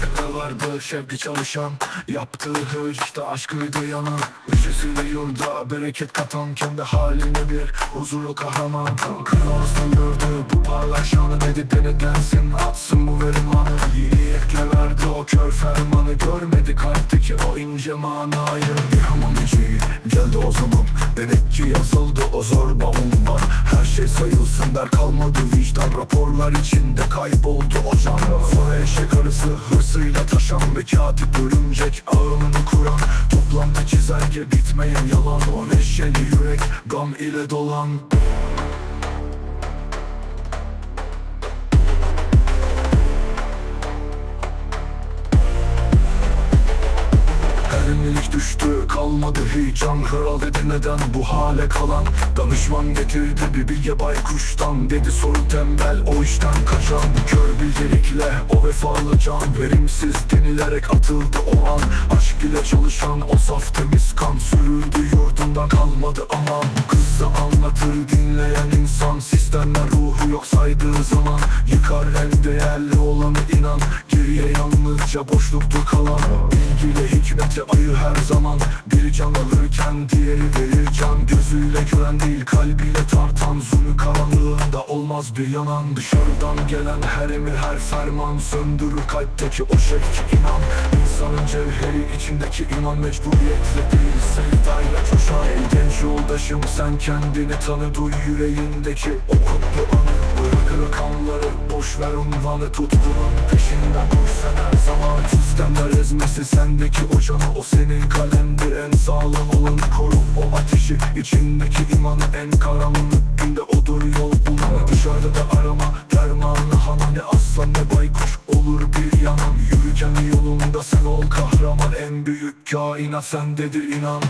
Kırpıkta vardı şevkli çalışan. Yaptığı işte aşkıydı yanan Ülkesiyle yurda bereket katan Kendi haline bir huzurlu kahraman. Kral söndürdü bu parlak şanı Dedi denetlensin atsın bu verimanı Yiğitle verdi o kör fermanı. Görmedi kalpteki o ince manayı. Bir hamam içi geldi o zaman. Demek ki yazıldı o zor sayılsın der kalmadı vicdan Raporlar içinde kayboldu o can. Sonra eşek arısı hırsıyla taşan Bir katip örümcek ağını kuran. Toplantı çizelge bitmeyen yalan O neşeli yürek gam ile dolan Erinlik düştü kalmadı hiç can Kral dedi neden bu hale kalan? Danışman getirdi bir bilge baykuştan. Dedi soru tembel o işten kaçan. Kör bilgelikle o vefalı can. Verimsiz denilerek atıldı o an. Aşk ile çalışan o saf temiz kan. Sürüldü yurdundan kalmadı aman. Bu kız da anlatır dinleyen insan. Sistemler ruhu yok saydığı zaman. Yıkar en değerli olanı inan. Geriye yalnızca boşluktur kalan. Bilgiyle hikmete ayı her zaman. Biri can alırken diğeri verir can. Gözüyle gören değil kalbiyle tartan. Zulmü karanlığında olmaz bir yanan. Dışarıdan gelen her emir her ferman. Söndürür kalpteki o şevki inan. İnsanın cevheri içindeki iman Mecburiyetle değil. Sevdayla coşar. Ey genç yoldaşım sen kendini tanı. Duy yüreğindeki o kutlu anı. Bırakır kanları boş ver unvanı Tutkunun peşinden koş sen her zaman Sistemler ezmesi sendeki o canı O senin kalemdir. En sağlam olanı Koru o ateşi. İçindeki imanı En karanlık günde odur yol bulanı Dışarıda da arama dermanlı hana Ne aslan ne baykuş olur bir yanan Yürürken yolunda sen ol kahraman. En büyük kainat sendedir inan